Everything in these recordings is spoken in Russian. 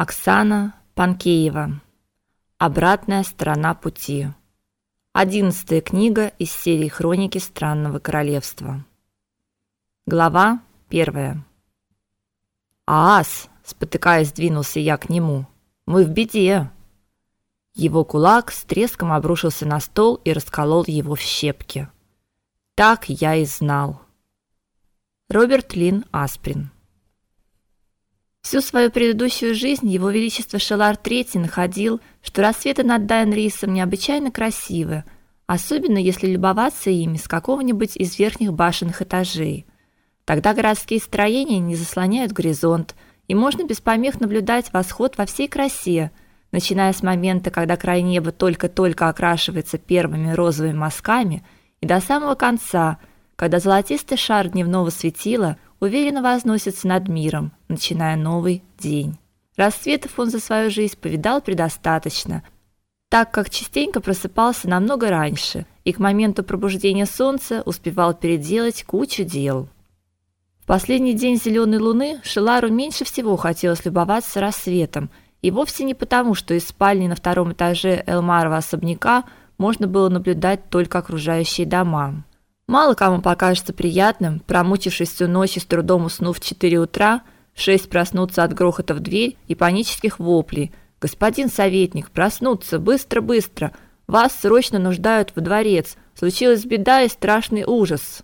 Оксана Панкеева. Обратная сторона пути. Одиннадцатая книга из серии Хроники странного королевства. Глава первая. Аас, спотыкаясь, двинулся я к нему. Мы в беде. Его кулак с треском обрушился на стол и расколол его в щепки. Так я и знал. Роберт Лин Асприн. Всю свою предыдущую жизнь его величество Шелар III находил, что рассветы над Дайнрисом необычайно красивы, особенно если любоваться ими с какого-нибудь из верхних башенных этажей. Тогда городские строения не заслоняют горизонт, и можно без помех наблюдать восход во всей красе, начиная с момента, когда край неба только-только окрашивается первыми розовыми мазками, и до самого конца, когда золотистый шар дневного светила – уверенно возносится над миром, начиная новый день. Рассветов он за свою жизнь повидал предостаточно, так как частенько просыпался намного раньше и к моменту пробуждения солнца успевал переделать кучу дел. В последний день зеленой луны Шелару меньше всего хотелось любоваться рассветом, и вовсе не потому, что из спальни на втором этаже Элмарова особняка можно было наблюдать только окружающие дома. Мало кому покажется приятным, промучившись всю ночь и с трудом уснув в 4 утра, в 6 проснуться от грохота в дверь и панических воплей. Господин советник, проснуться быстро-быстро. Вас срочно нуждают в дворец. Случилась беда и страшный ужас.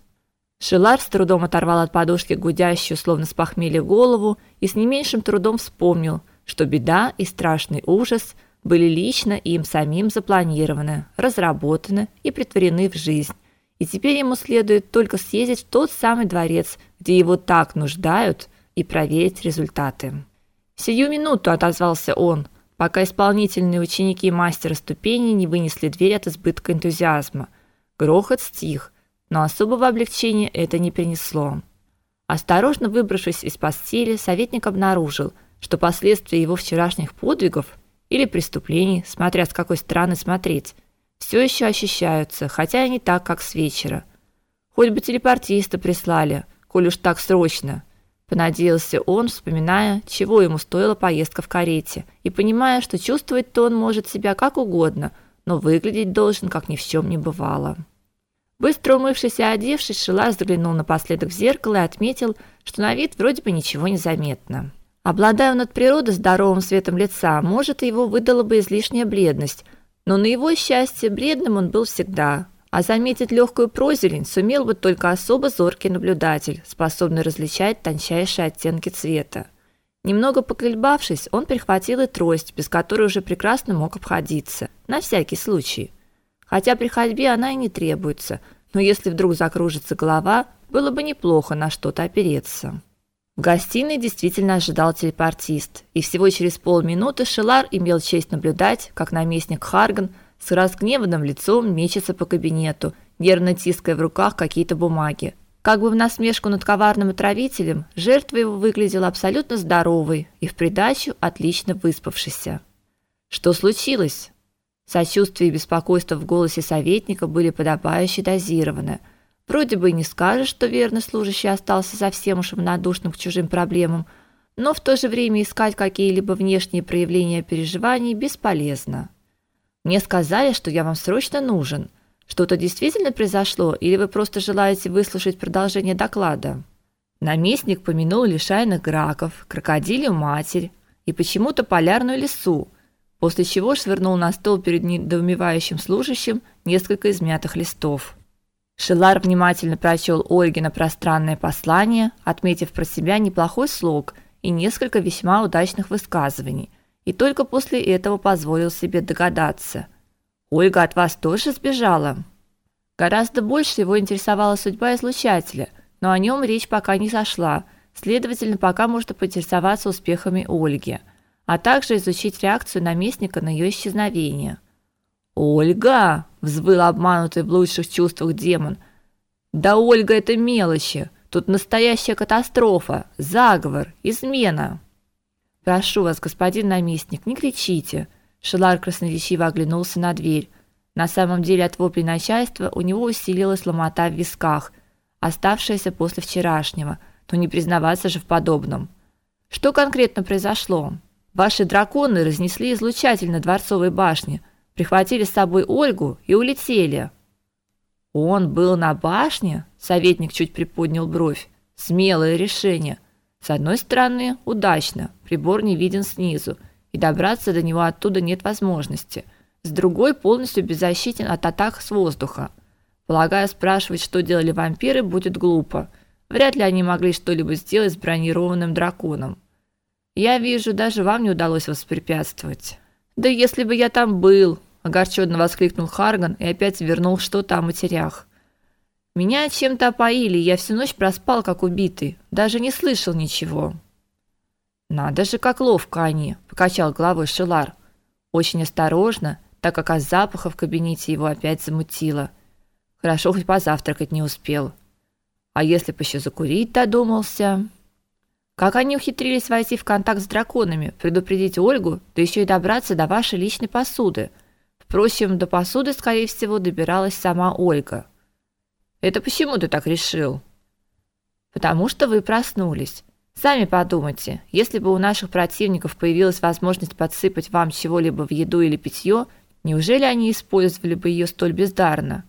Шелар с трудом оторвал от подушки гудящую, словно с похмелья, голову и с не меньшим трудом вспомнил, что беда и страшный ужас были лично им самим запланированы, разработаны и притворены в жизнь и теперь ему следует только съездить в тот самый дворец, где его так нуждают, и проверить результаты. Сию минуту отозвался он, пока исполнительные ученики мастера ступеней не вынесли дверь от избытка энтузиазма. Грохот стих, но особого облегчения это не принесло. Осторожно выбравшись из постели, советник обнаружил, что последствия его вчерашних подвигов или преступлений, смотря с какой стороны смотреть, все еще ощущаются, хотя и не так, как с вечера. Хоть бы телепортиста прислали, коль уж так срочно. Понадеялся он, вспоминая, чего ему стоила поездка в карете, и понимая, что чувствовать-то он может себя как угодно, но выглядеть должен, как ни в чем не бывало. Быстро умывшись и одевшись, Шилар заглянул напоследок в зеркало и отметил, что на вид вроде бы ничего не заметно. Обладая он от природы здоровым светом лица, может, его выдала бы излишняя бледность, но на его счастье бледным он был всегда, а заметить легкую прозелень сумел бы только особо зоркий наблюдатель, способный различать тончайшие оттенки цвета. Немного поколебавшись, он прихватил и трость, без которой уже прекрасно мог обходиться, на всякий случай. Хотя при ходьбе она и не требуется, но если вдруг закружится голова, было бы неплохо на что-то опереться. В гостиной действительно ожидал телепортист, и всего через полминуты Шелар имел честь наблюдать, как наместник Харган с разгневанным лицом мечется по кабинету, нервно тиская в руках какие-то бумаги. Как бы в насмешку над коварным отравителем, жертва его выглядела абсолютно здоровой и в придачу отлично выспавшейся. Что случилось? Сочувствие и беспокойство в голосе советника были подобающе дозированы – Вроде бы и не скажешь, что верный служащий остался совсем уж равнодушным к чужим проблемам, но в то же время искать какие-либо внешние проявления переживаний бесполезно. Мне сказали, что я вам срочно нужен. Что-то действительно произошло, или вы просто желаете выслушать продолжение доклада? Наместник помянул лишайных граков, крокодилью матерь и почему-то полярную лису, после чего швырнул на стол перед недоумевающим служащим несколько измятых листов. Шелар внимательно прочел Ольгино пространное послание, отметив про себя неплохой слог и несколько весьма удачных высказываний, и только после этого позволил себе догадаться. Ольга от вас тоже сбежала. Гораздо больше его интересовала судьба излучателя, но о нем речь пока не зашла. Следовательно, пока можно поинтересоваться успехами Ольги, а также изучить реакцию наместника на ее исчезновение. Ольга, взвыл обманутый в лучших чувствах демон. Да Ольга это мелочи. Тут настоящая катастрофа, заговор, измена. Прошу вас, господин наместник, не кричите. Шелар красноречиво оглянулся на дверь. На самом деле от вопли начальства у него усилилась ломота в висках, оставшаяся после вчерашнего, но не признаваться же в подобном. Что конкретно произошло? Ваши драконы разнесли излучатель на дворцовой башне, прихватили с собой Ольгу и улетели. Он был на башне? Советник чуть приподнял бровь. Смелое решение. С одной стороны, удачно. Прибор не виден снизу, и добраться до него оттуда нет возможности. С другой, полностью беззащитен от атак с воздуха. Полагаю, спрашивать, что делали вампиры, будет глупо. Вряд ли они могли что-либо сделать с бронированным драконом. Я вижу, даже вам не удалось воспрепятствовать. Да если бы я там был, огорченно воскликнул Харган и опять вернул что-то о матерях. Меня чем-то опоили, я всю ночь проспал как убитый, даже не слышал ничего. Надо же, как ловко они, покачал головой Шилар. Очень осторожно, так как от запаха в кабинете его опять замутило. Хорошо хоть позавтракать не успел. А если бы еще закурить додумался? Как они ухитрились войти в контакт с драконами, предупредить Ольгу, да еще и добраться до вашей личной посуды? Впрочем, до посуды, скорее всего, добиралась сама Ольга. Это почему ты так решил? Потому что вы проснулись. Сами подумайте, если бы у наших противников появилась возможность подсыпать вам чего-либо в еду или питье, неужели они использовали бы ее столь бездарно?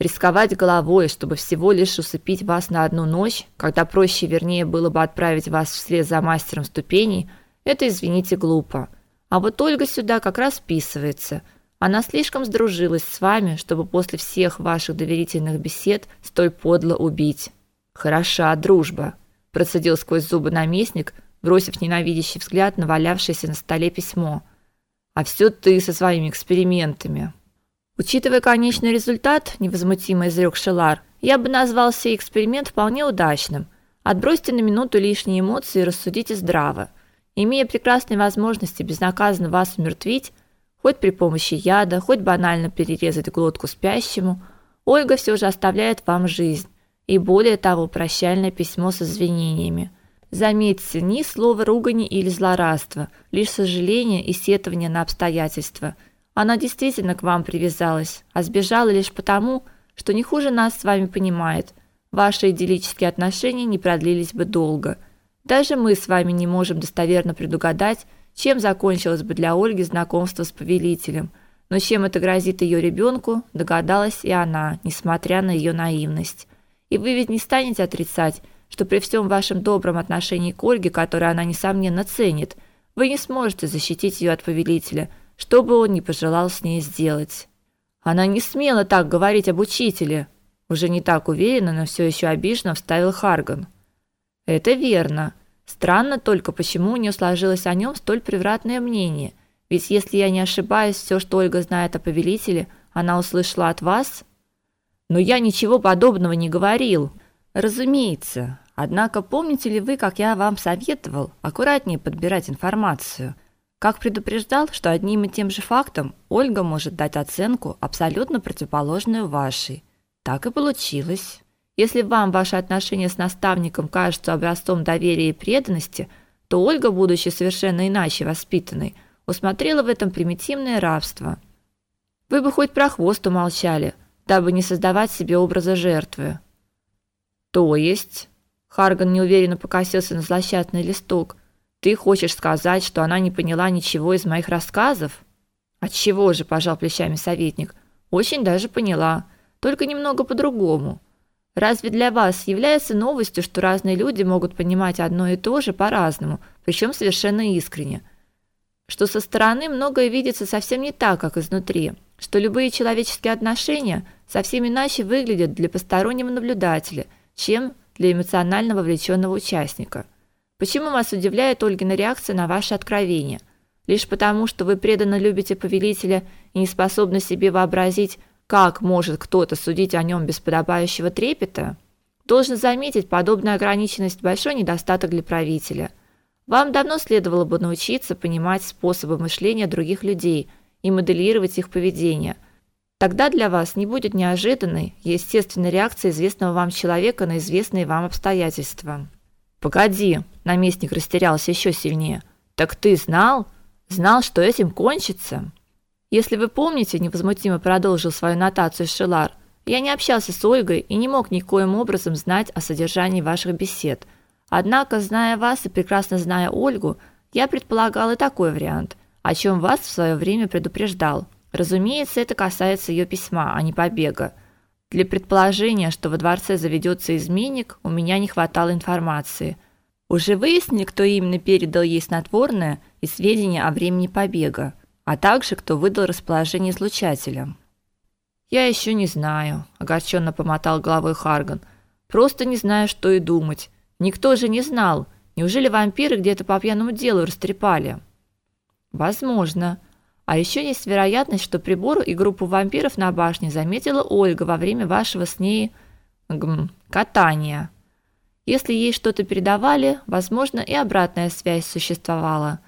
Рисковать головой, чтобы всего лишь усыпить вас на одну ночь, когда проще, вернее, было бы отправить вас вслед за мастером ступеней, это, извините, глупо. А вот Ольга сюда как раз вписывается. Она слишком сдружилась с вами, чтобы после всех ваших доверительных бесед столь подло убить. Хороша дружба, процедил сквозь зубы наместник, бросив ненавидящий взгляд на валявшееся на столе письмо. А все ты со своими экспериментами. Учитывая конечный результат, невозмутимо изрек Шелар, я бы назвал сей эксперимент вполне удачным. Отбросьте на минуту лишние эмоции и рассудите здраво. Имея прекрасные возможности безнаказанно вас умертвить, хоть при помощи яда, хоть банально перерезать глотку спящему, Ольга все же оставляет вам жизнь. И более того, прощальное письмо с извинениями. Заметьте, ни слова ругани или злорадства, лишь сожаление и сетование на обстоятельства – она действительно к вам привязалась, а сбежала лишь потому, что не хуже нас с вами понимает. Ваши идиллические отношения не продлились бы долго. Даже мы с вами не можем достоверно предугадать, чем закончилось бы для Ольги знакомство с повелителем. Но чем это грозит ее ребенку, догадалась и она, несмотря на ее наивность. И вы ведь не станете отрицать, что при всем вашем добром отношении к Ольге, которое она несомненно ценит, вы не сможете защитить ее от повелителя – что бы он ни пожелал с ней сделать. Она не смела так говорить об учителе, уже не так уверенно, но все еще обиженно вставил Харган. Это верно. Странно только, почему у нее сложилось о нем столь превратное мнение. Ведь если я не ошибаюсь, все, что Ольга знает о повелителе, она услышала от вас. Но я ничего подобного не говорил. Разумеется. Однако помните ли вы, как я вам советовал аккуратнее подбирать информацию? Как предупреждал, что одним и тем же фактом Ольга может дать оценку абсолютно противоположную вашей. Так и получилось. Если вам ваши отношения с наставником кажутся образцом доверия и преданности, то Ольга, будучи совершенно иначе воспитанной, усмотрела в этом примитивное рабство. Вы бы хоть про хвост умолчали, дабы не создавать себе образа жертвы. То есть, Харган неуверенно покосился на злосчастный листок – ты хочешь сказать, что она не поняла ничего из моих рассказов? От чего же, пожал плечами советник. Очень даже поняла, только немного по-другому. Разве для вас является новостью, что разные люди могут понимать одно и то же по-разному, причем совершенно искренне? Что со стороны многое видится совсем не так, как изнутри, что любые человеческие отношения совсем иначе выглядят для постороннего наблюдателя, чем для эмоционально вовлеченного участника. Почему вас удивляет Ольгина реакция на ваше откровение? Лишь потому, что вы преданно любите повелителя и не способны себе вообразить, как может кто-то судить о нем без подобающего трепета? Должен заметить, подобная ограниченность большой недостаток для правителя. Вам давно следовало бы научиться понимать способы мышления других людей и моделировать их поведение. Тогда для вас не будет неожиданной, естественной реакции известного вам человека на известные вам обстоятельства. Погоди, наместник растерялся еще сильнее. Так ты знал? Знал, что этим кончится? Если вы помните, невозмутимо продолжил свою нотацию Шелар. Я не общался с Ольгой и не мог никоим образом знать о содержании ваших бесед. Однако, зная вас и прекрасно зная Ольгу, Я предполагал и такой вариант, о чем вас в свое время предупреждал. Разумеется, это касается ее письма, а не побега. Для предположения, что во дворце заведется изменник, у меня не хватало информации. Уже выяснили, кто именно передал ей снотворное и сведения о времени побега, а также кто выдал расположение излучателя. Я еще не знаю, огорченно помотал головой Харган. Просто не знаю, что и думать. Никто же не знал. Неужели вампиры где-то по пьяному делу растрепали? Возможно. А еще есть вероятность, что прибор и группу вампиров на башне заметила Ольга во время вашего с ней гм, катания. Если ей что-то передавали, возможно, и обратная связь существовала.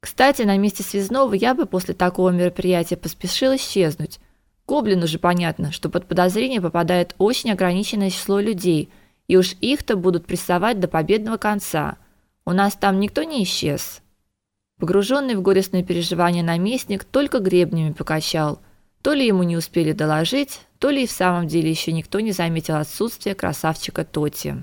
Кстати, на месте связного я бы после такого мероприятия поспешил исчезнуть. Гоблину же понятно, что под подозрение попадает очень ограниченное число людей, и уж их-то будут прессовать до победного конца. У нас там никто не исчез. Погруженный в горестные переживания наместник только гребнями покачал. То ли ему не успели доложить, то ли и в самом деле еще никто не заметил отсутствия красавчика Тоти.